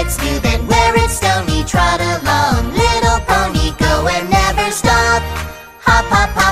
it's new, then where it's stony. Trot along, little pony, go and never stop. Hop, hop, hop.